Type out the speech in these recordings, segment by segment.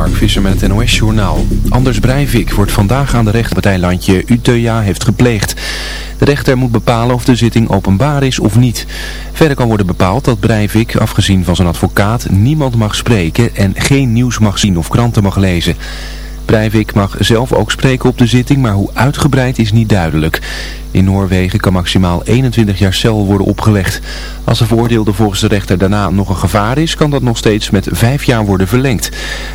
Mark Visser met het NOS Journaal. Anders Breivik wordt vandaag aan de rechterpartijlandje Utøya heeft gepleegd. De rechter moet bepalen of de zitting openbaar is of niet. Verder kan worden bepaald dat Breivik, afgezien van zijn advocaat, niemand mag spreken en geen nieuws mag zien of kranten mag lezen. Breivik mag zelf ook spreken op de zitting, maar hoe uitgebreid is niet duidelijk. In Noorwegen kan maximaal 21 jaar cel worden opgelegd. Als de veroordeelde volgens de rechter daarna nog een gevaar is, kan dat nog steeds met 5 jaar worden verlengd.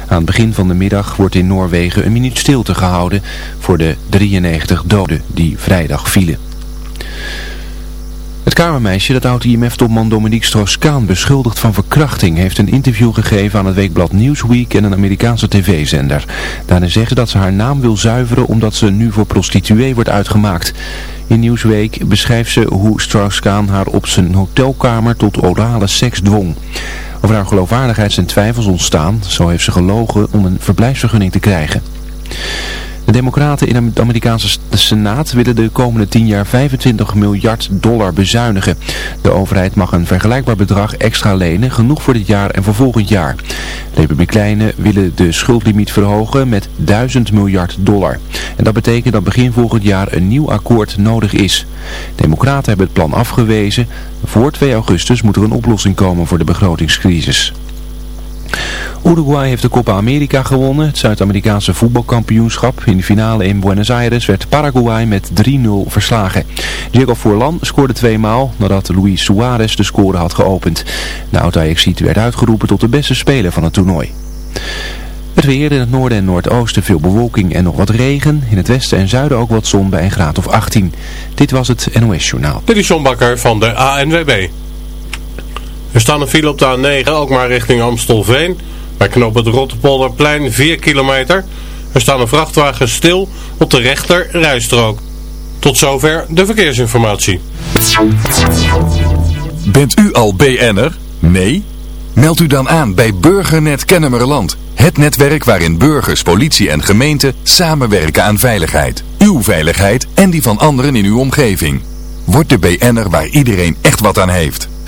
Aan het begin van de middag wordt in Noorwegen een minuut stilte gehouden voor de 93 doden die vrijdag vielen. Het kamermeisje dat oud-IMF-topman Dominique Strauss-Kaan beschuldigt van verkrachting heeft een interview gegeven aan het weekblad Newsweek en een Amerikaanse tv-zender. Daarin zegt ze dat ze haar naam wil zuiveren omdat ze nu voor prostituee wordt uitgemaakt. In Newsweek beschrijft ze hoe Strauss-Kaan haar op zijn hotelkamer tot orale seks dwong. Over haar geloofwaardigheid zijn twijfels ontstaan, zo heeft ze gelogen om een verblijfsvergunning te krijgen. De democraten in de Amerikaanse Senaat willen de komende 10 jaar 25 miljard dollar bezuinigen. De overheid mag een vergelijkbaar bedrag extra lenen, genoeg voor dit jaar en voor volgend jaar. Republikeinen willen de schuldlimiet verhogen met 1000 miljard dollar. En dat betekent dat begin volgend jaar een nieuw akkoord nodig is. Democraten hebben het plan afgewezen. Voor 2 augustus moet er een oplossing komen voor de begrotingscrisis. Uruguay heeft de Copa America gewonnen, het Zuid-Amerikaanse voetbalkampioenschap. In de finale in Buenos Aires werd Paraguay met 3-0 verslagen. Diego Forlan scoorde twee maal nadat Luis Suarez de score had geopend. De oud-Ajaxiet werd uitgeroepen tot de beste speler van het toernooi. Het weer in het noorden en noordoosten veel bewolking en nog wat regen. In het westen en zuiden ook wat zon bij een graad of 18. Dit was het NOS Journaal. Dit is Bakker van de ANWB. Er staan een file op de A9, ook maar richting Amstelveen. Bij knop het Rotterpolderplein 4 kilometer. Er staan een vrachtwagen stil op de rechter rijstrook. Tot zover de verkeersinformatie. Bent u al BN'er? Nee? Meld u dan aan bij Burgernet Kennemerland. Het netwerk waarin burgers, politie en gemeente samenwerken aan veiligheid. Uw veiligheid en die van anderen in uw omgeving. Word de BN'er waar iedereen echt wat aan heeft.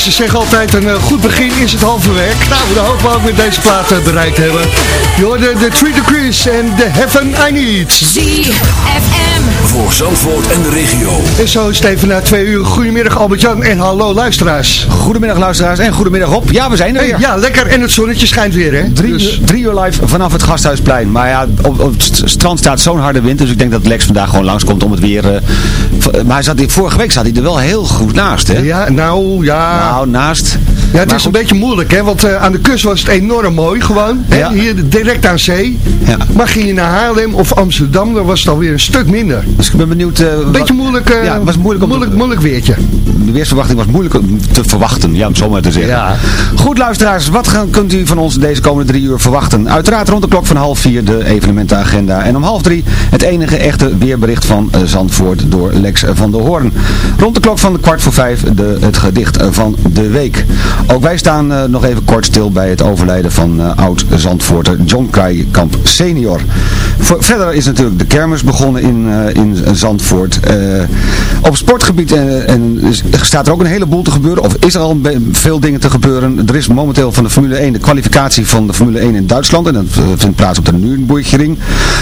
Ze zeggen altijd een eh, goed begin is het halve werk. Nou, dat hopen we ook met deze plaat eh, bereikt hebben. Je hoorde de Three Degrees en The Heaven I Need. ZFM. Voor Zandvoort en de regio. En zo is het even na twee uur. Goedemiddag Albert-Jan en hallo luisteraars. Goedemiddag luisteraars en goedemiddag Rob. Ja, we zijn er Hey, weer. ja, lekker. En het zonnetje schijnt weer, hè? Drie, Dus- uur, drie uur live vanaf het Gasthuisplein. Maar ja, op, op het strand staat zo'n harde wind. Dus ik denk dat Lex vandaag gewoon langskomt om het weer... eh, v- maar hij zat, vorige week zat hij er wel heel goed naast, hè? Ja, nou, ja. Nou, naast. Ja, het Maar is een goed. beetje moeilijk, hè? Want eh, aan de kust was het enorm mooi gewoon. Hè? Ja. Hier direct aan zee. Ja. Maar ging je naar Haarlem of Amsterdam, dan was het alweer een stuk minder. Dus ik ben benieuwd... eh, Een beetje moeilijk, eh, Ja, het was moeilijk om... moeilijk, moeilijk weertje. De weersverwachting was moeilijk te verwachten, ja, om het zo maar te zeggen. Ja. Goed luisteraars, wat gaan, kunt u van ons deze komende drie uur verwachten? Uiteraard rond de klok van half vier de evenementenagenda. En om half drie het enige echte weerbericht van eh, Zandvoort door Lex van der Hoorn. Rond de klok van de kwart voor vijf de, het gedicht van de week. Ook wij staan nog even kort stil bij het overlijden van oud-Zandvoorter John Krijkamp senior. Voor, verder is natuurlijk de kermis begonnen in, in Zandvoort. Eh, op sportgebied eh, en, staat er ook een heleboel te gebeuren. Of is er al veel dingen te gebeuren. Er is momenteel van de Formule 1 de kwalificatie van de Formule 1 in Duitsland. En dat eh, vindt plaats op de Nürburgring.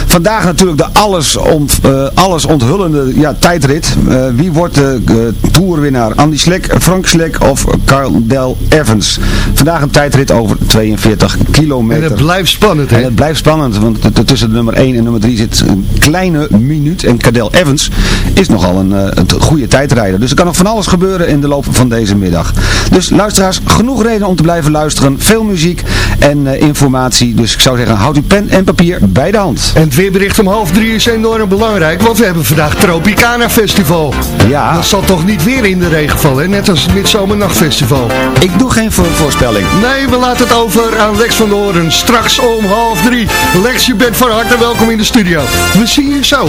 Vandaag natuurlijk de alles, ont, alles onthullende ja, tijdrit. Wie wordt de toerwinnaar? Andy Slek, Frank Slek of Carl Del Evans? Vandaag een tijdrit over 42 En kilometer. het blijft spannend, hè? En het blijft spannend, want tussen de nummer 1 en nummer 3 zit een kleine minuut. En Cadel Evans is nogal een, eh, een goede tijdrijder. Dus er kan nog van alles gebeuren in de loop van deze middag. Dus luisteraars, genoeg reden om te blijven luisteren. Veel muziek en eh, informatie. Dus ik zou zeggen, houd uw pen en papier bij de hand. En het weerbericht om half drie is enorm belangrijk, want we hebben vandaag Tropicana Festival. Ja, Dat zal toch niet weer in de regen vallen, hè? net als het Midzomernachtfestival. ik doe geen voor- voorspelling. Nee, we laten het over aan Lex van Hoorn. Straks om half drie. Lex, je bent van harte welkom in de studio. We zien je zo.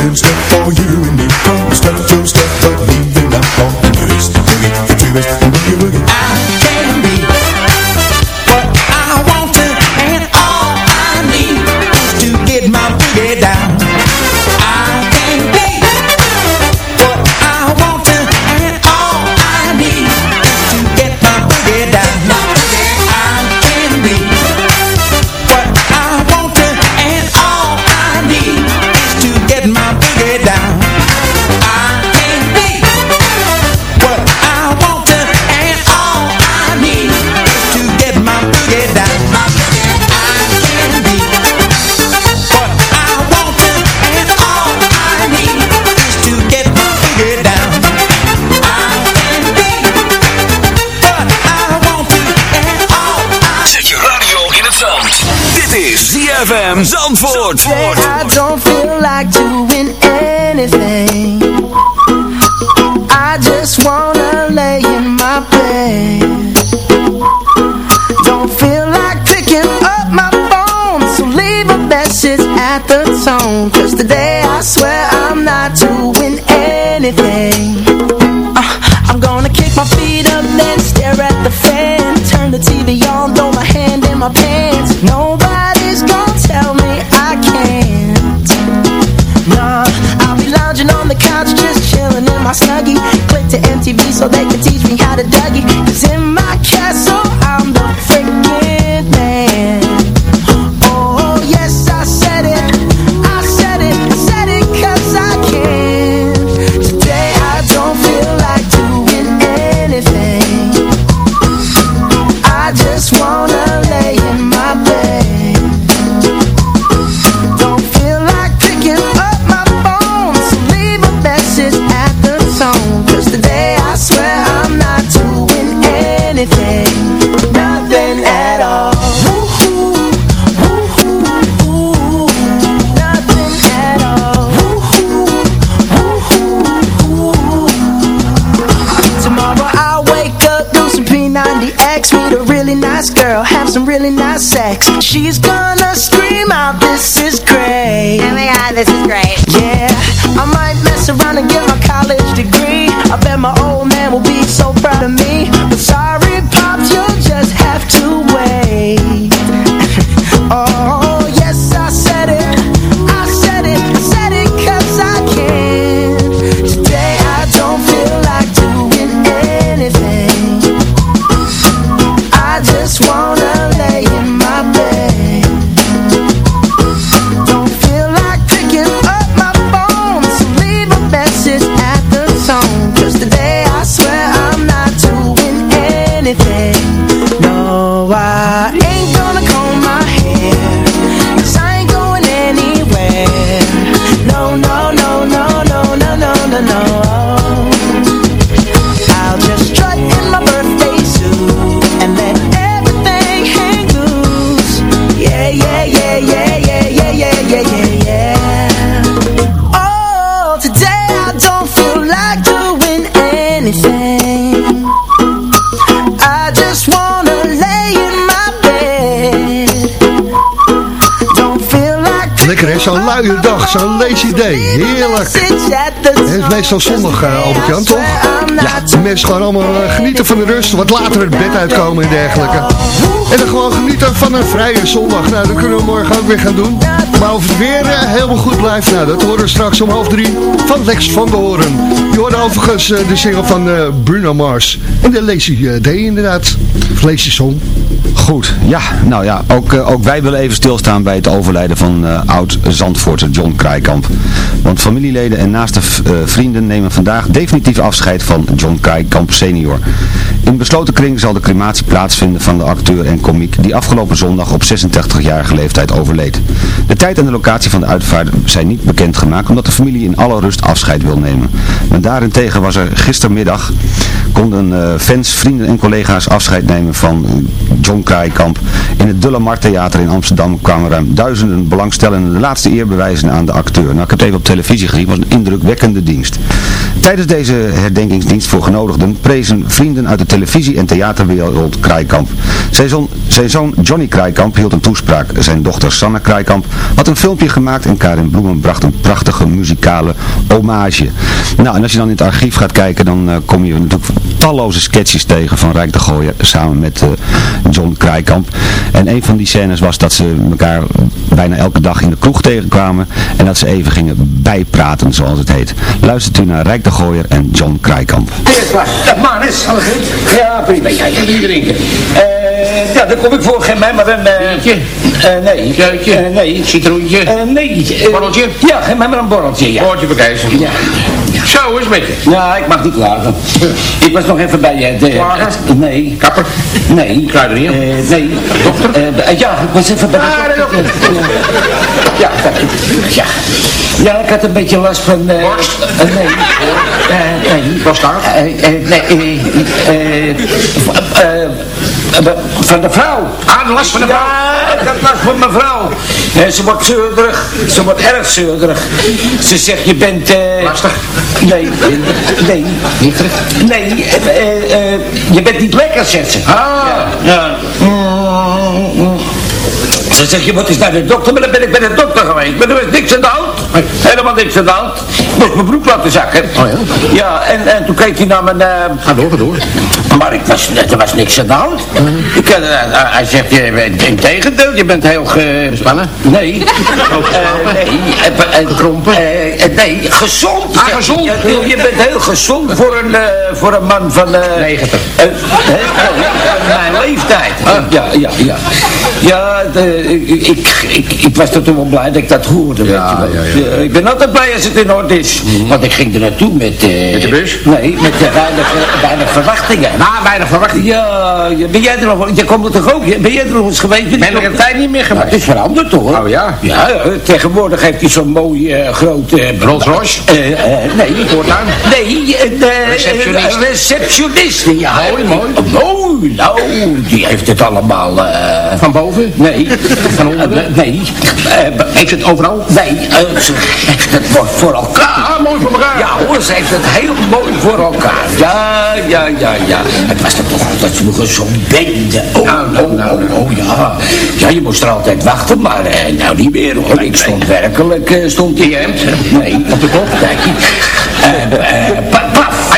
heavens for you and me. She's gone. Lazy day. Heerlijk. Het is meestal zondag, uh, Albert-Jan, toch? Ja, de mensen gewoon allemaal eh, genieten van de rust, wat later het bed uitkomen en dergelijke. En dan gewoon genieten van een vrije zondag. Nou, dat kunnen we morgen ook weer gaan doen. Maar of het weer eh, helemaal goed blijft, nou, dat horen we straks om half drie van Lex van de Horen. Je hoorde overigens eh, de single van eh, Bruno Mars. En de Lazy eh, Day inderdaad. Of Song. Goed, ja, nou ja, ook, eh, ook wij willen even stilstaan bij het overlijden van eh, oud-Zandvoorter John Krijkamp. Want familieleden en naaste eh, vrienden nemen vandaag definitief afscheid van John Krijkamp senior. In besloten kring zal de crematie plaatsvinden van de acteur en komiek die afgelopen zondag op 86-jarige leeftijd overleed. De tijd en de locatie van de uitvaart zijn niet bekendgemaakt omdat de familie in alle rust afscheid wil nemen. Maar daarentegen was er gistermiddag konden eh, fans, vrienden en collega's afscheid nemen van eh, John. In het Dulle Mar Theater in Amsterdam kwamen ruim duizenden belangstellenden de laatste eer bewijzen aan de acteur. Nou, ik heb het even op televisie gezien, was een indrukwekkende dienst. Tijdens deze herdenkingsdienst voor genodigden prezen vrienden uit de televisie- en theaterwereld Kraaikamp. Zijn zoon, zijn zoon Johnny Kraaikamp hield een toespraak. Zijn dochter Sanne Kraaikamp had een filmpje gemaakt en Karin Bloemen bracht een prachtige muzikale hommage. Nou, en als je dan in het archief gaat kijken, dan eh, kom je natuurlijk talloze sketches tegen van Rijk de Gooier samen met eh, John Kraaikamp. En een van die scènes was dat ze elkaar bijna elke dag in de kroeg tegenkwamen en dat ze even gingen bijpraten, zoals het heet. Luistert u naar Rijk de Gooier en John Kraaikamp. Manus, alles goed? Ja, prima. Drinken. Eh, ja, dan kom ik voor. Geef mij maar een... Biertje? nee. Keutje? nee. Citroentje? nee. borreltje? Ja, geef mij maar een borreltje, ja. Borreltje bekijzen. Ja. Zo, is met je. Ja, ik mag niet klagen. Ik was nog even bij je. De, Klagen? Nee. Kapper? Nee. Kruidenier? Eh, nee. Dokter? ja, ik was even bij de dokter. Ja, ja. Ja, ik had een beetje last van... eh eh, nee. Eh, nee. Borsthaar? Eh, eh, nee, eh, Van de vrouw. Ah, de last van de vrouw? Ja, dat was van mijn vrouw. En ze wordt zeurderig. Ze wordt erg zeurderig. Ze zegt, je bent... eh Lastig? Nee, nee. Niet Nee, eh, je bent niet lekker, zegt ze. Ah. Ja. Mm. Ze zegt, je moet eens naar de dokter, maar dan ben ik bij de dokter geweest. Maar er is niks aan de hand. Helemaal niks aan de hand. Ik moest mijn broek laten zakken. Oh ja? Ja, en, en toen keek hij naar mijn... ga door, ga door. Maar ik was, er was niks aan de hand. Ik, eh, eh, hij zegt, je bent in tegendeel, je bent heel ge... Spannen? Nee. Nee. Krompen? nee, gezond. Ah, gezond? Je, je- je bent heel gezond voor een, voor een man van... 90. mijn leeftijd. Ja, ja, ja. Ja, de, ik, ik, ik, was er toen wel blij dat ik dat hoorde. weet je wel. Ja, ik ben altijd blij als het in orde is. Want ik ging er naartoe met... eh, met de bus? Nee, met eh, weinig, eh, weinig verwachtingen. Nou, weinig verwachtingen? Ja, ben jij er nog... Je komt er toch ook? Ben jij er nog eens geweest? Ben ik een tijd niet meer geweest? het is veranderd hoor. Oh ja? Ja, eh, tegenwoordig heeft hij zo'n mooi eh groot... eh, Rolls Royce? Eh, eh, nee. Nee, eh, Receptionist. receptionist. Ja, mooi, mooi. mooi, nou, die heeft het allemaal... eh, van boven? Nee. Van onder? nee. Eh, heeft het overal? Nee, eh, ze heeft het mooi voor elkaar. Ah, mooi voor elkaar. Ja hoor, ze heeft het heel mooi voor elkaar. Ja, ja, ja, ja. Het was er toch altijd vroeger zo'n bende. Oh, nou, nou, oh, ja. Ja, je moest er altijd wachten, maar eh, nou niet meer hoor. Ik stond werkelijk, eh, stond in hemd. Nee, op de kop.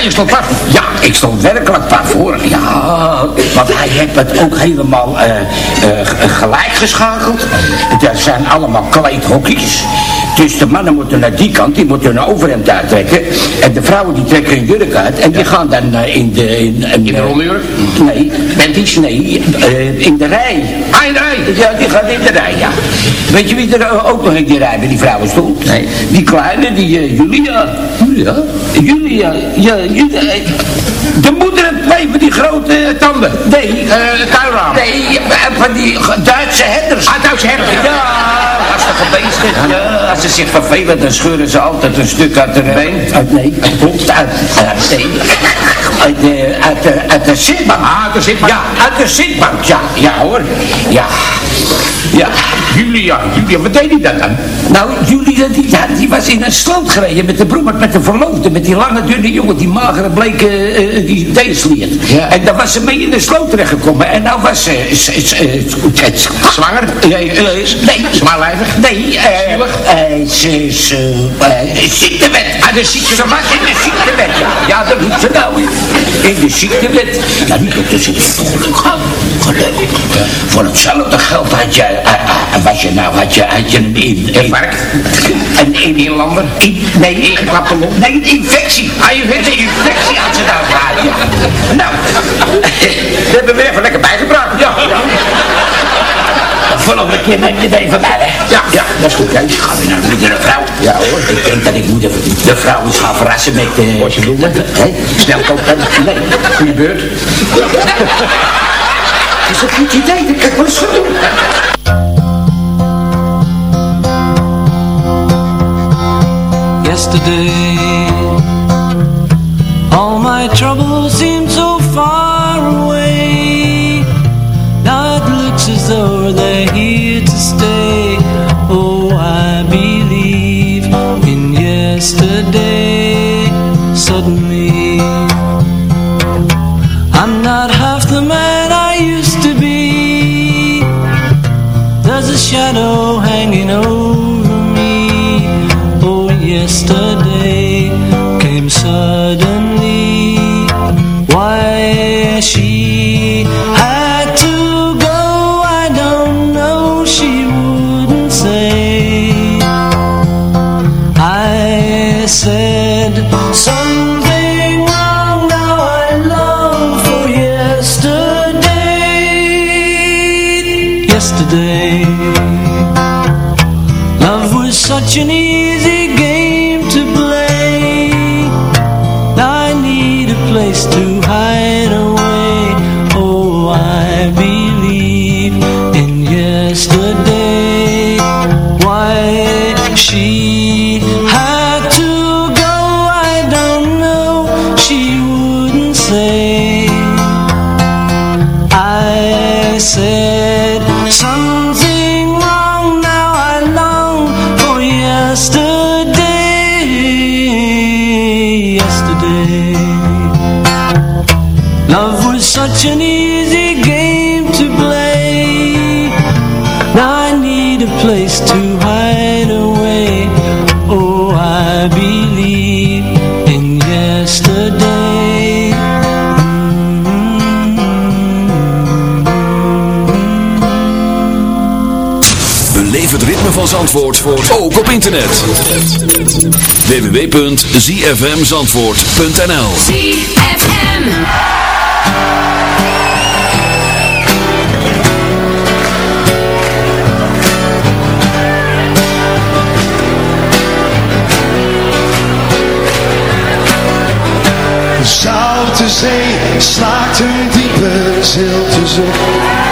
Je stond? Ja, ik stond werkelijk paf hoor. Ja, want hij heeft het ook helemaal eh, g- gelijk geschakeld. Er zijn allemaal kleedhokjes. Dus de mannen moeten naar die kant, die moeten een overhemd uittrekken. En de vrouwen die trekken hun jurk uit. En die gaan dan eh, in de... In, in de rollenjurk? Nee, benties? Nee, in de rij. Ah, in de rij? Ja, die gaan in de rij, ja. Weet je wie er ook nog in die rij bij die vrouwen stond? Nee. Die kleine, die Julia. Julia? Julia, ja, De moeder en twee van die grote tanden. Nee. Uh, tuinraam. Nee, eh, van die Duitse herders. Ah, Duitse herders. Ja, lastige beesten. Ja, als ze zich vervelen, dan scheuren ze altijd een stuk uit de been. Uit, nee, uit de kont. Uit, uit, nee, uit, de, uit, de, uit de zitbank. Ah, uit de zitbank. Ja, uit de zitbank. Ja, ja hoor. Ja. Ja. Julia, Julia, wat deed hij dan dan? Nou, Julia, die, ja, die was in een sloot gereden met de broer, met de verloofde, met die lange, dunne jongen, die magere, bleke, eh, die. En daar was ze mee in de sloot terechtgekomen. En nou was ze... ze- ze- ze- Zwanger? Nee, eh, nee. Zwaarlijvig? Nee, eh, eh, ze is uh, ziektewet. Ah, de ziekte. Ze was in de ziektewet, ja. Ja, dat moet ze nou in. In de ziektewet. Ja, dokter zit er toch gaan. Gelukkig. Voor hetzelfde geld had je, eh, eh, was je nou, had je, had je een, in, een, een, een inlander. In, nee, een klapperlop. Nee, een infectie. Ah, je weet een infectie had ze nou gehad, ja. Nou, dat hebben we even lekker bijgebracht. Ja, ja. Volgende keer neem je het even bij, hè? Ja, ja, dat is goed. Ja, ik ga weer naar moeder en vrouw. Ja hoor. Ik denk dat ik moeder, de vrouw eens ga verrassen met... Uh, Bosje bloemen. Hè? Snel kopen. Nee, goede beurt. Is een goed idee, dat kan ik wel eens goed doen. yesterday. All my troubles as Zandvoort ook op internet. www.zfmzandvoort.nl ZFM. De Zoute zee slaakt een diepe zilte zucht.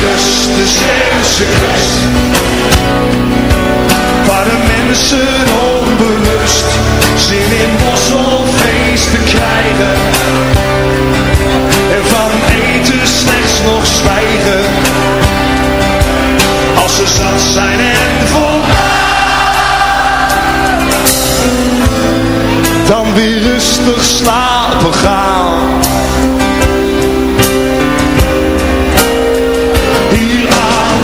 Kust, de Zeeuwse kust. Waar de mensen onbewust zin in mosselfeesten krijgen. En van eten slechts nog zwijgen. Als ze zat zijn en voldaan. dan weer rustig slapen gaan.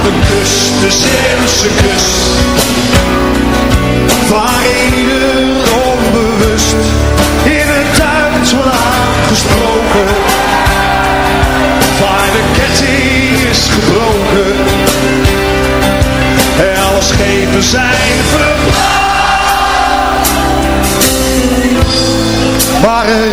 De kust, de Zeeuwse kust, waar ieder onbewust in het Duits wordt aangesproken, waar de ketting is gebroken. En alle schepen zijn verbrand. maar er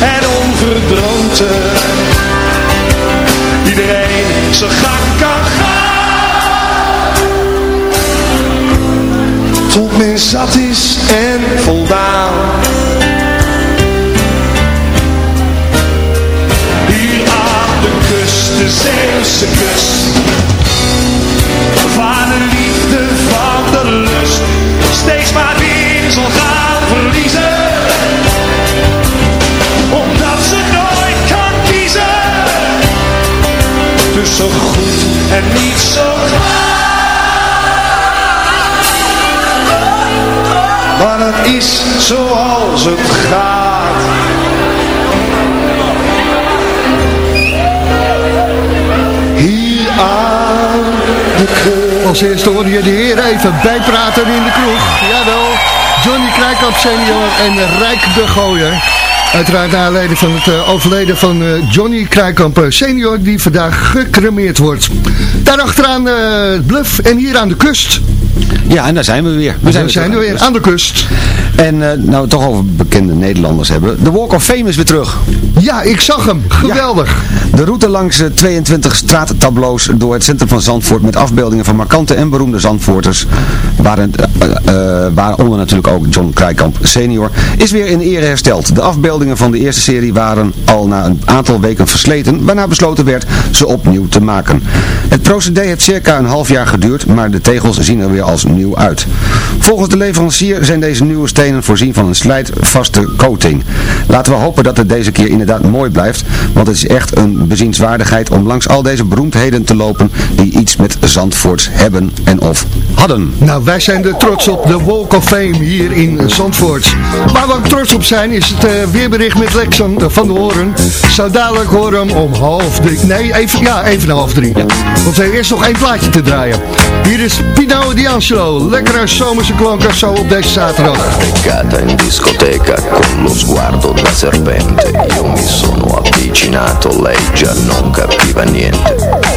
En onverdroten Iedereen zijn gang kan gaan. Tot men zat is en voldaan. Hier aan de kust, de Zeeuwse kust Tussen goed en niet zo kwaad Maar het is zoals het gaat Hier aan Als eerste hoor je de heer even bijpraten in de kroeg. Jawel, Johnny Krijkamp senior en Rijk de Gooier. Uiteraard naar aanleiding van het eh, overleden van eh, Johnny Krijkamp eh, senior die vandaag gecremeerd wordt. Daarachteraan eh Bluff en hier aan de kust. Ja, en daar zijn we weer. We zijn, weer zijn we weer aan de kust. En eh, nou, we het toch over bekende Nederlanders hebben. De Walk of Fame is weer terug. Ja, ik zag hem. Geweldig. De route langs eh, 22 straattableaus door het centrum van Zandvoort met afbeeldingen van markante en beroemde Zandvoorters, waren, eh, waaronder natuurlijk ook John Krijkamp senior, is weer in ere hersteld. De afbeeldingen van de eerste serie waren al na een aantal weken versleten, waarna besloten werd ze opnieuw te maken. Het procedé heeft circa een half jaar geduurd, maar de tegels zien er weer als nieuw uit. Volgens de leverancier zijn deze nieuwe stenen voorzien van een slijtvaste coating. Laten we hopen dat het deze keer inderdaad mooi blijft, want het is echt een bezienswaardigheid om langs al deze beroemdheden te lopen die iets met Zandvoorts hebben en of hadden. Nou, wij zijn er trots op de Walk of Fame hier in Zandvoort. Waar we ook trots op zijn is het eh, weerbericht met Lex van van de Horen. Zou dadelijk horen om half drie. Nee, even, ja, even na half drie. Want we hebben eerst nog één plaatje te draaien. Hier is Pino D'Angelo. Lekkere zomerse klanken zo op deze zaterdag. Beccata in discoteca con lo sguardo da serpente Io mi sono avvicinato, lei già non capiva niente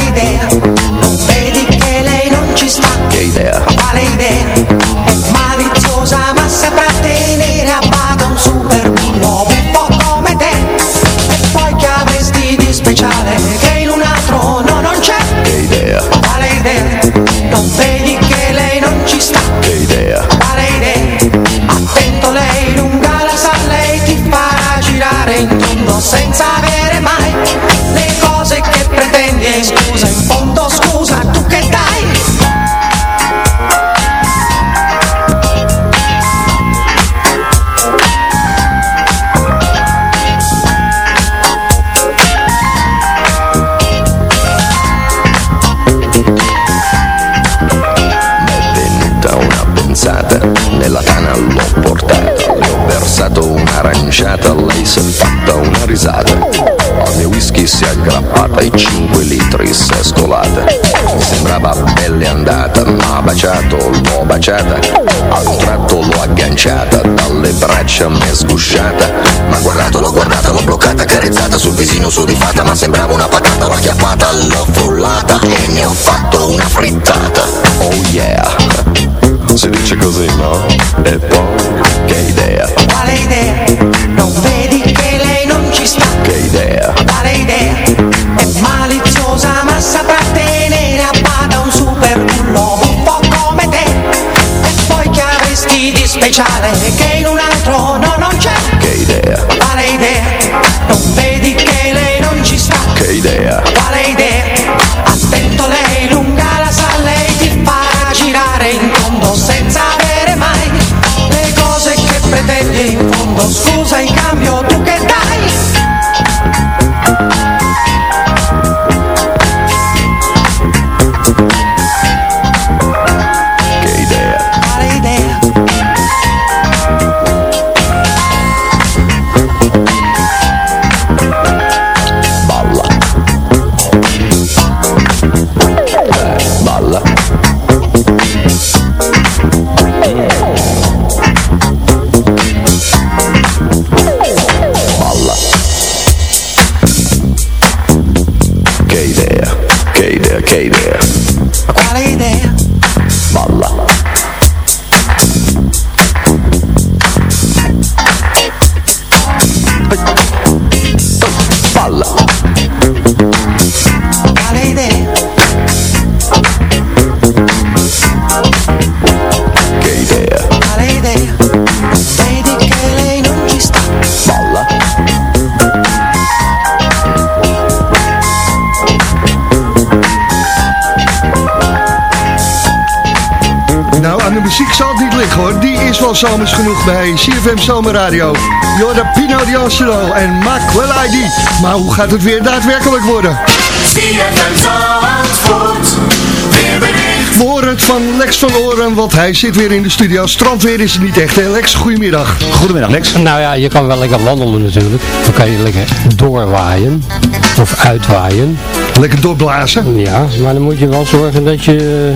Quale idea? Non vedi che lei non ci sta? che idea, Quale idea? L'ho baciata, a un tratto l'ho agganciata, dalle braccia m'è sgusciata, ma guardato, l'ho guardata, l'ho bloccata, carezzata sul visino sudifata, ma sembrava una patata, l'ho acchiappata, l'ho frullata e ne ho fatto una frittata, oh yeah, si dice così, no? E poi, che idea, Quale idea? Non vedi che lei non ci sta? che idea? Speciale che in un altro no non c'è? che idea, Quale idea? Non vedi che lei non ci sta? che idea? Hoor. Die is wel zomers genoeg bij CFM Zomerradio. Jorda Pino D'Angelo en Mac ID. Maar hoe gaat het weer daadwerkelijk worden? CFM Zandvoort, weerbericht. We horen het van Lex van Oren, want hij zit weer in de studio. Strandweer is het niet echt, hè Lex? Goedemiddag. Goedemiddag Lex. Nou ja, je kan wel lekker wandelen natuurlijk. Dan kan je lekker doorwaaien. Of uitwaaien. Lekker doorblazen. Ja, maar dan moet je wel zorgen dat je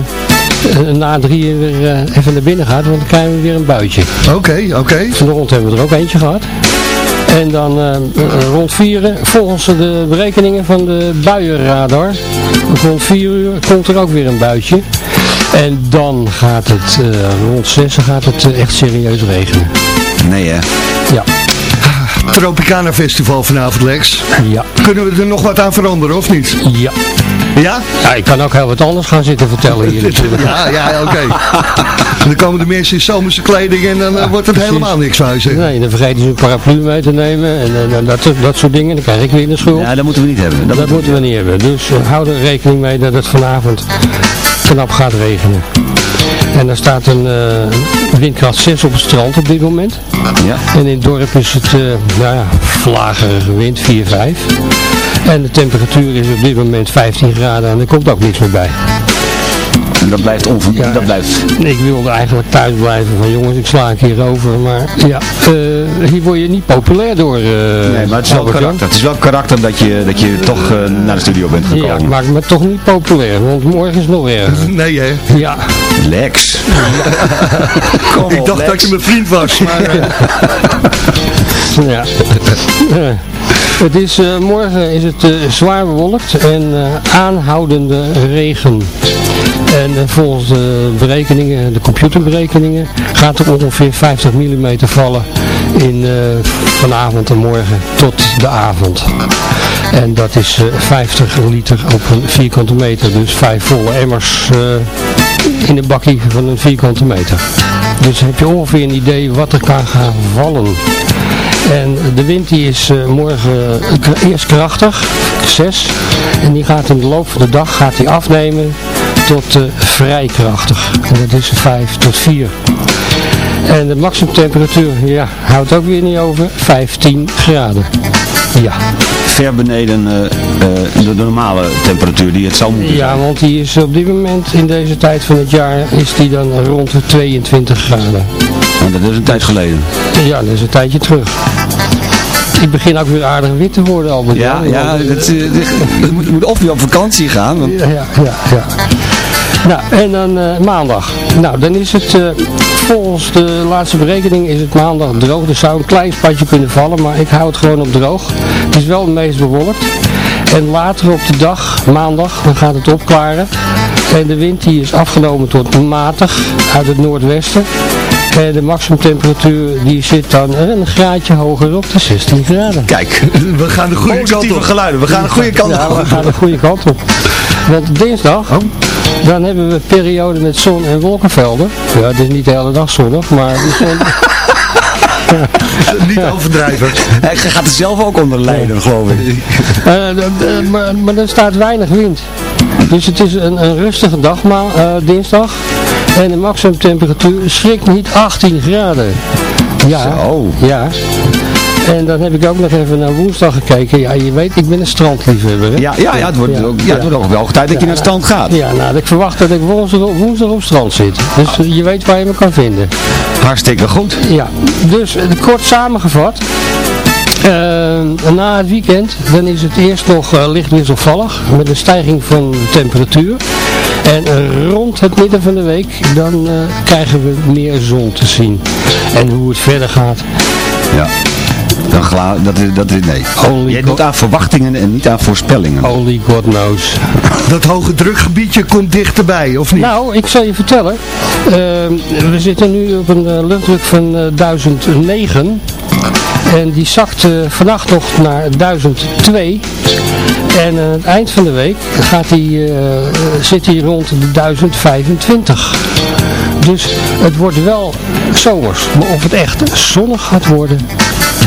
na drie uur weer eh, even naar binnen gaat. Want dan krijgen we weer een buitje. Oké, oké. Vanochtend hebben we er ook eentje gehad. En dan eh, eh, rond 4 uur, volgens de berekeningen van de buienradar, rond 4 uur komt er ook weer een buitje. En dan gaat het eh, rond 6 gaat het eh, echt serieus regenen. Nee hè? Ja. Tropicana Festival vanavond, Lex. Ja. Kunnen we er nog wat aan veranderen, of niet? Ja. Ja? Ja, ik kan ook heel wat anders gaan zitten vertellen hier natuurlijk. Ja, ja, oké. Dan komen de mensen in zomerse kleding en dan eh, wordt het helemaal niks van je. Nee, dan vergeten ze een paraplu mee te nemen en, en, en dat, dat soort dingen. Dan krijg ik weer de schuld. Ja, dat moeten we niet hebben. Dat, moeten we niet hebben. Dus eh, hou er rekening mee dat het vanavond knap gaat regenen. En er staat een eh, windkracht 6 op het strand op dit moment. Ja. En in het dorp is het, eh nou ja, vlagerige wind, 4, 5. En de temperatuur is op dit moment 15 graden en er komt ook niks meer bij. En dat blijft onver... dat blijft... Ik wilde eigenlijk thuis blijven van jongens, ik sla een keer over. Maar ja, eh, hier word je niet populair door. eh, Nee, maar het is wel karakter. Het is wel karakter dat je, dat je toch eh, naar de studio bent Ja, gekomen. ik maak me toch niet populair, want morgen is het nog erger. Nee, hè? Ja. Lex. Kom Ik op, dacht Lex. dat je mijn vriend was, maar... Ja. Het is, eh, morgen is het eh, zwaar bewolkt en eh, aanhoudende regen. En volgens de berekeningen, de computerberekeningen, gaat er ongeveer 50 mm vallen in vanavond en morgen tot de avond. En dat is eh, 50 liter op een vierkante meter, dus vijf volle emmers in een bakkie van een vierkante meter. Dus heb je ongeveer een idee wat er kan gaan vallen. En de wind die is eh, morgen eh, eerst krachtig, 6. En die gaat in de loop van de dag gaat die afnemen tot eh, vrij krachtig. En dat is 5 tot 4. En de maximumtemperatuur, ja, houdt ook weer niet over, 15 graden. Ja. Ver beneden eh, eh, de, de normale temperatuur die het zou moeten Ja, want die is op dit moment in deze tijd van het jaar is die dan rond de 22 graden. En dat is een tijd geleden. Ja, dat is een tijdje terug. Ik begin ook weer aardig wit te worden, Albert. Ja, ja, dat, eh, je moet, moet of weer op vakantie gaan. Want... Ja, ja, ja. Nou, en dan eh, maandag. Nou, dan is het, eh, volgens de laatste berekening is het maandag droog. Er zou een klein spatje kunnen vallen, maar ik hou het gewoon op droog. Het is wel het meest bewolkt. En later op de dag, maandag, dan gaat het opklaren. En de wind die is afgenomen tot matig uit het noordwesten. En de maximumtemperatuur die zit dan een graadje hoger op de 16 graden. Kijk, we gaan de goede kant positieve op. geluiden. We gaan de goede kant Ja, op. we gaan de goede kant op. Want dinsdag, dan hebben we een periode met zon en wolkenvelden. Ja, het is niet de hele dag zonnig, maar de zon... Niet overdrijven. Hij gaat er zelf ook onder lijden, geloof ik. Eh, maar, maar er staat weinig wind. Dus het is een, een rustige dag, maar, eh, dinsdag. En de maximumtemperatuur schrikt niet 18 graden. Ja, Zo. ja. En dan heb ik ook nog even naar woensdag gekeken. Ja, je weet, ik ben een strandliefhebber. hè? Ja, ja, ja, het wordt, ook, ja, het wordt ook wel tijd dat je naar het strand gaat. Ja, nou, ik verwacht dat ik woensdag, woensdag op strand zit. Dus eh, je weet waar je me kan vinden. Hartstikke goed. Ja, dus eh, kort samengevat. eh, na het weekend, dan is het eerst nog eh, licht wisselvallig, met een stijging van de temperatuur. En rond het midden van de week, dan krijgen we meer zon te zien. En hoe het verder gaat, Ja. Dan gla dat is, dat is, nee. Only Jij God- doet aan verwachtingen en niet aan voorspellingen. only God knows. Dat hoge drukgebiedje komt dichterbij, of niet? Nou, ik zal je vertellen. eh, we zitten nu op een eh, luchtdruk van eh, 1009. En die zakt eh, vannacht nog naar 1002. En aan het eind van de week gaat die, eh, zit hij rond de 1025. Dus het wordt wel zomers. Maar of het echt zonnig gaat worden,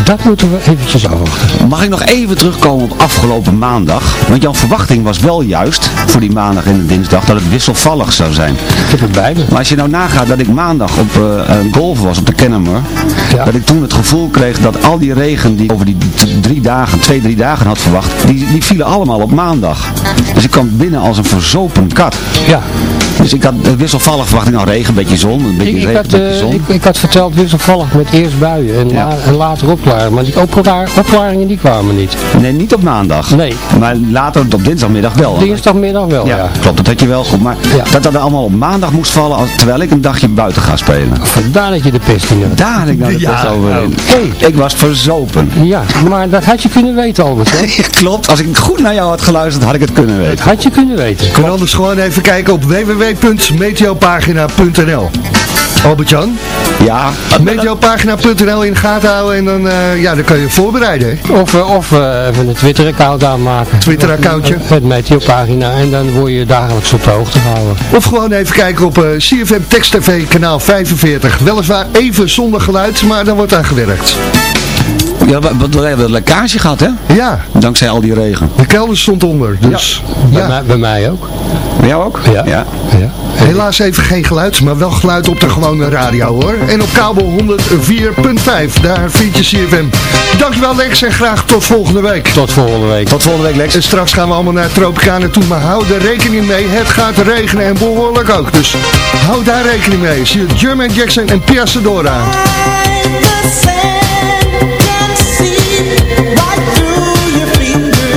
dat moeten we eventjes afwachten. Mag ik nog even terugkomen op afgelopen maandag? Want jouw verwachting was wel juist, voor die maandag en de dinsdag, dat het wisselvallig zou zijn. Ik heb het bij me. Maar als je nou nagaat dat ik maandag op eh eh, golf was op de Kennemer, Ja. dat ik toen het gevoel kreeg dat al die regen die over die drie dagen, twee, drie dagen had verwacht, die, die vielen allemaal op maandag. Dus ik kwam binnen als een verzopen kat. Ja, Dus ik had eh, wisselvallig verwachting, nou regen, een beetje zon, een beetje Ik, ik, regen, had, een beetje eh, zon. ik, ik had verteld wisselvallig met eerst buien en, la- en later opklaren. Maar die opklaar- opklaringen die kwamen niet. Nee, niet op maandag. Nee. Maar later op dinsdagmiddag wel. Dinsdagmiddag wel, ja. Ja, klopt, dat had je wel goed. Maar dat dat allemaal op maandag moest vallen, als, terwijl ik een dagje buiten ga spelen. Vandaar dat je de pest in had. Daar had ik nou de Ja, pest over in. oh. Ik was verzopen. Ja, maar dat had je kunnen weten, Albert. hè? Klopt, als ik goed naar jou had geluisterd, had ik het kunnen weten. Had je kunnen weten. Kun anders gewoon even kijken op www.meteopagina.nl Albert-Jan, Ja, meteopagina.nl in de gaten houden en dan, eh, ja, dan kan je je voorbereiden. hè? Of, eh, of eh, even een Twitter-account aanmaken. Twitter-accountje. Het Meteopagina. En dan word je dagelijks op de hoogte gehouden. Of gewoon even kijken op eh, CFM Text TV kanaal 45. Weliswaar even zonder geluid, maar daar wordt aan gewerkt. Ja, we, we, we hebben een lekkage gehad, hè? Ja, Dankzij al die regen. de kelder stond onder, dus Bij, ja. mij, bij mij ook. Bij jou ook? Ja. ja. ja. Helaas even geen geluid, maar wel geluid op de gewone radio hoor. En op kabel 104.5, daar vind je CFM. Dankjewel Lex en graag tot volgende week. Tot volgende week. Tot volgende week, Lex. En straks gaan we allemaal naar Tropicana toe, maar hou er rekening mee. Het gaat regenen en behoorlijk ook, dus hou daar rekening mee. Zie je Jermaine Jackson en Pia Sedora. Forever.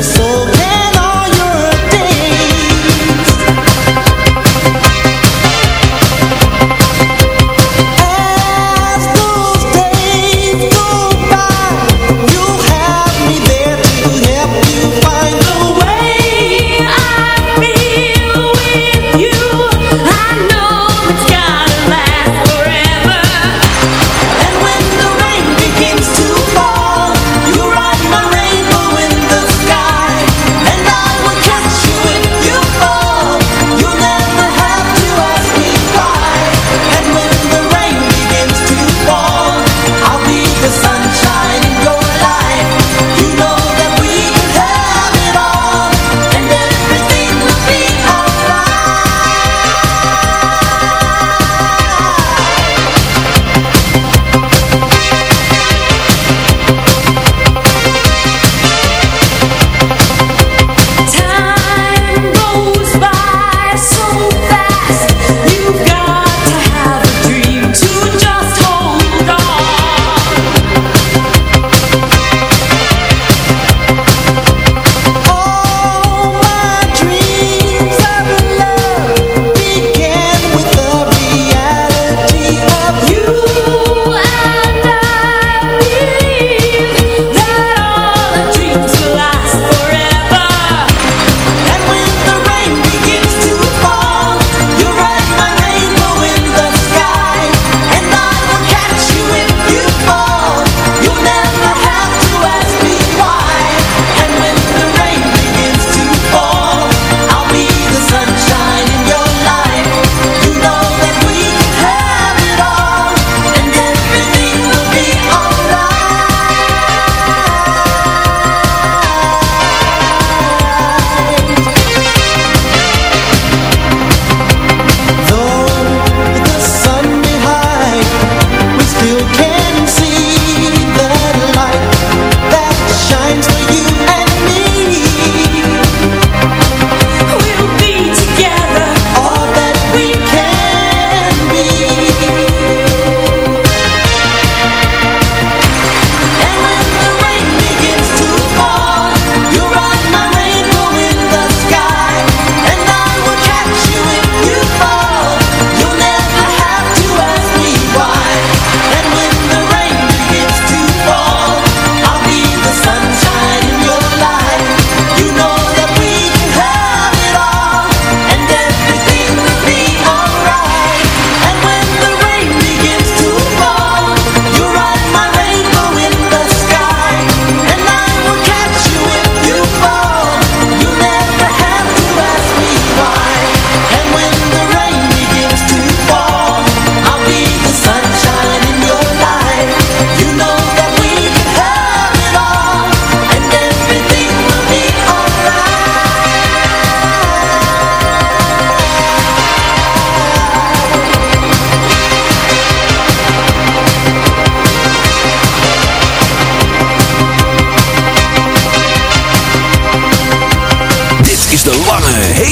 And when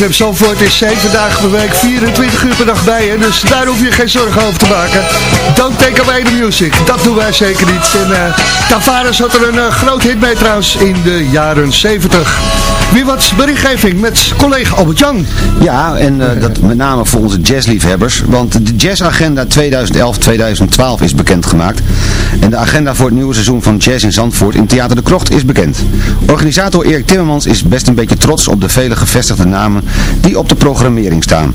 CFM Zandvoort is 7 dagen per week, 24 uur per dag bij je. Dus daar hoef je geen zorgen over te maken. Don't take away the music. Dat doen wij zeker niet. En uh, Tavares had er een eh, groot hit mee trouwens in de jaren 70. Weer wat berichtgeving met collega Albert-Jan. Ja, en eh, dat met name voor onze jazzliefhebbers. Want de jazzagenda 2011-2012 is bekendgemaakt. En de agenda voor het nieuwe seizoen van Jazz in Zandvoort in Theater de Krocht is bekend. Organisator Erik Timmermans is best een beetje trots op de vele gevestigde namen die op de programmering staan.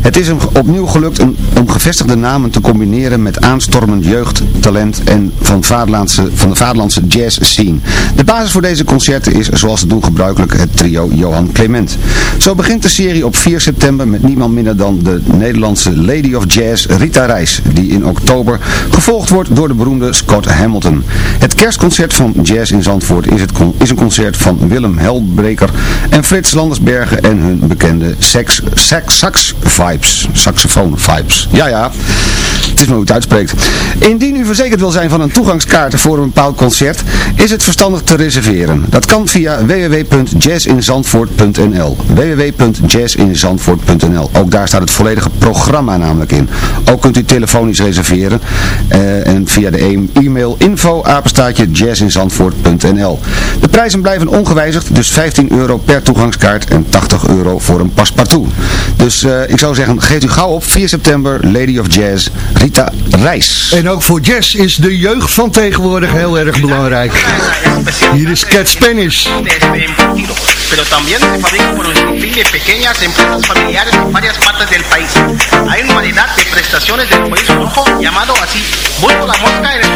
Het is hem opnieuw gelukt om, gevestigde namen te combineren met aanstormend jeugdtalent en van, vaderlandse, van de vaderlandse jazz scene. De basis voor deze concerten is, zoals het doen gebruikelijk, het trio Johan Clement. Zo begint de serie op 4 september met niemand minder dan de Nederlandse Lady of Jazz Rita Reis, die in oktober gevolgd wordt door de beroemde Scott Hamilton. Het kerstconcert van Jazz in Zandvoort is, het is een concert van Willem Helbreker en Frits Landersbergen en hun bekende sax, sax, sax vibes, saxofoon vibes. Ja, ja, het is maar hoe het uitspreekt. Indien u verzekerd wil zijn van een toegangskaart voor een bepaald concert, is het verstandig te reserveren. Dat kan via www.jazzinzandvoort.nl www.jazzinzandvoort.nl Ook daar staat het volledige programma namelijk in. Ook kunt u telefonisch reserveren uh, en via de e- e-mail info apenstaatje jazzinzandvoort.nl De prijzen blijven ongewijzigd, dus 15 euro per toegangskaart en 80 euro voor een paspartout. Dus uh, ik zou zeggen, geef u gauw op 4 september Lady of Jazz Rita Reis. En ook voor jazz is de jeugd van tegenwoordig heel erg belangrijk. Hier is Cat Spanish. pero también se fabrica por un sinfín de pequeñas empresas familiares en varias partes del país. Hay una variedad de prestaciones del país rojo llamado así. La mosca en el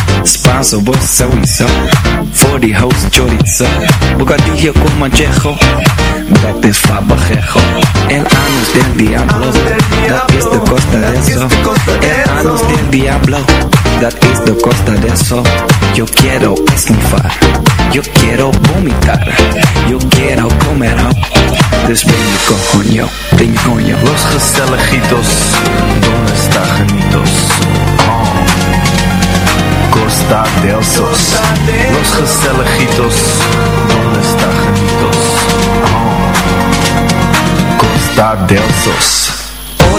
Spanso, vos sowieso. Voor die host chorizo. Bocadillo con manchejo. Dat is fabajejo. El anus del diablo. Dat is de costa de eso. El anus del diablo. Dat is de costa de eso. Yo quiero esnifar. Yo quiero vomitar. Yo quiero comer. Dus ben je coño. Ben je coño. Los gezelligitos. Donde está. Costa del Sos. Los gezelligitos. Donde está? Oh. Costa del Sos.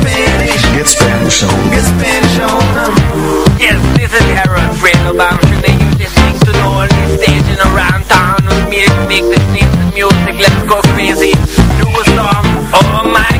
Spanish. Get Spanish on. Get Spanish on. Yes, this is Harold Fredo Bamshin and you listening to the only station around town with me to make this nice music. Let's go crazy. Do a song. Oh my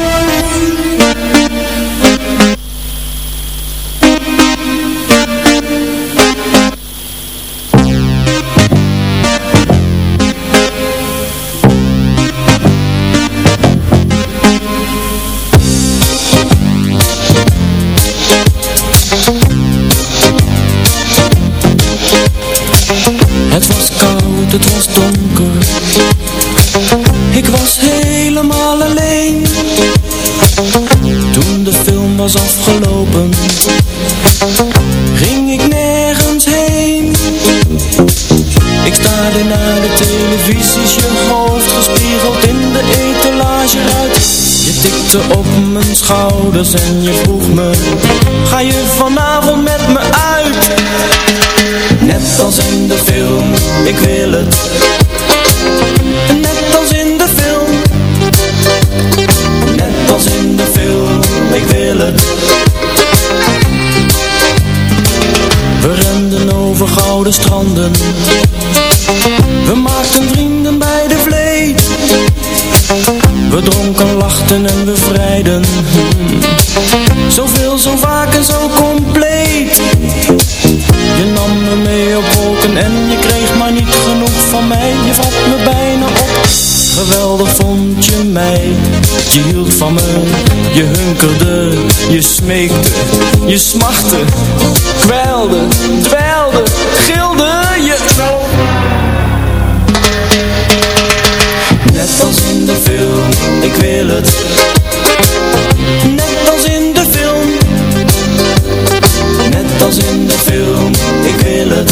Het was koud Ik was helemaal alleen. Toen de film was afgelopen Ging ik nergens heen. Ik staarde naar de televisies Je hoofd gespiegeld in de etalage uit. Je tikte op mijn schouders en je vroeg me ik wil het. Net als in de film. Net als in de film, ik wil het. We renden over gouden stranden. We maakten vrienden bij de vleet. We dronken, lachten en we vrijden. Zoveel, zo vaak en zo compleet Je hield van me. Je hunkerde Je smeekte Je smachtte Kwelde Dweilde Gilde Je. Net als in de film Ik wil het. Net als in de film. Net als in de film Ik wil het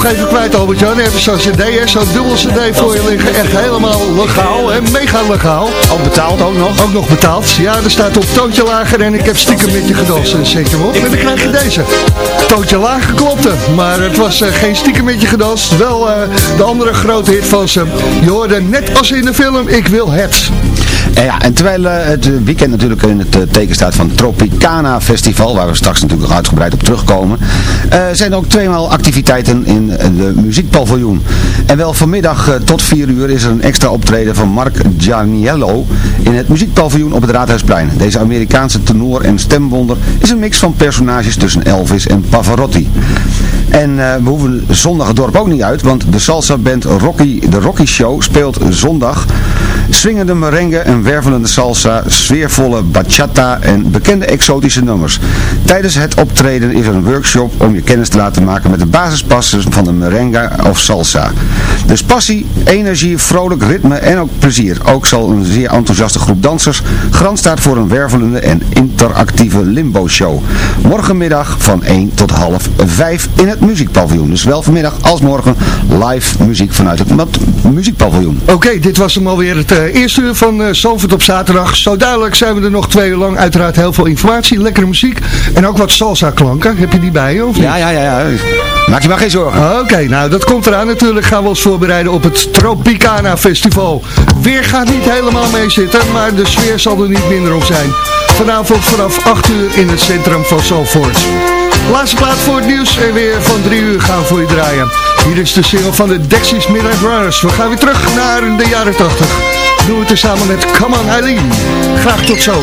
Toch even kwijt, Albert-Jan. Even zo'n cd, hè, zo'n dubbel cd voor je liggen. Echt helemaal legaal, hè, mega legaal. Ook betaald ook nog? Ook nog betaald. Ja, er staat op toontje lager en ik heb stiekem met je gedanst. En zet je hem op en dan krijg je deze. Toontje lager klopte, maar het was eh, geen stiekem met je gedanst. Wel eh, de andere grote hit van ze. Je hoorde net als in de film, ik wil het. En ja, en terwijl eh, het weekend natuurlijk in het eh, teken staat van Tropicana Festival, waar we straks natuurlijk nog uitgebreid op terugkomen, eh, zijn er ook tweemaal activiteiten in de muziekpaviljoen. En wel vanmiddag tot 4 uur is er een extra optreden van Mark Gianiello in het muziekpaviljoen op het Raadhuisplein. Deze Amerikaanse tenor en stemwonder is een mix van personages tussen Elvis en Pavarotti. En we hoeven zondag het dorp ook niet uit, want de salsa band Rocky, de Rocky Show speelt zondag swingende merengue en wervelende salsa, sfeervolle bachata en bekende exotische nummers. Tijdens het optreden is er een workshop om je kennis te laten maken met de basispassen van de merengue of salsa. Dus passie, energie, vrolijk ritme en ook plezier. Ook zal een zeer enthousiaste groep dansers garant staat voor een wervelende en interactieve limbo show. Morgenmiddag van 1 tot half 5 in het muziekpaviljoen. Dus wel vanmiddag als morgen live muziek vanuit het muziekpaviljoen. Oké, dit was hem alweer het eh, eerste uur van uh, Zalvoort op zaterdag. Zo duidelijk zijn we er nog twee uur lang. Uiteraard heel veel informatie, lekkere muziek en ook wat salsa klanken. Heb je die bij je? Of niet? Ja, ja, ja, ja. Maak je maar geen zorgen. Oké, nou dat komt eraan. Natuurlijk gaan we ons voorbereiden op het Tropicana Festival. Weer gaat niet helemaal mee zitten, maar de sfeer zal er niet minder op zijn. Vanavond vanaf 8 uur in het centrum van Zalvoort. Laatste plaat voor het nieuws en weer van 3 uur gaan voor je draaien. Hier is de single van de Dexys Midnight Runners. We gaan weer terug naar de jaren 80. Doen we het samen met Come On Eileen. Graag tot zo.